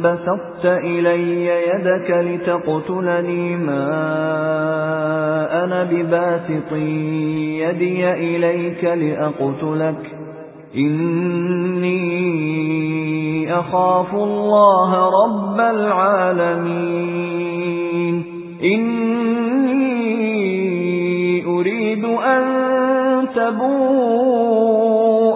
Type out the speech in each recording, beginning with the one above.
بسطت إلي يدك لتقتلني ما أنا بباسط يدي إليك لأقتلك. إني أخاف الله رب العالمين. إني أريد أن تبوء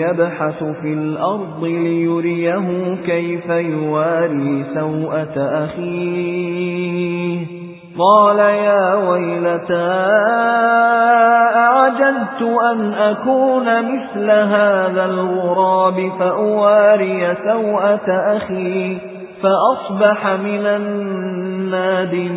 يبحث في الأرض ليريه كيف يواري سوءة أخيه. قال يا ويلتى أعجلت أن أكون مثل هذا الغراب فأواري سوءة أخي فأصبح من النادمين.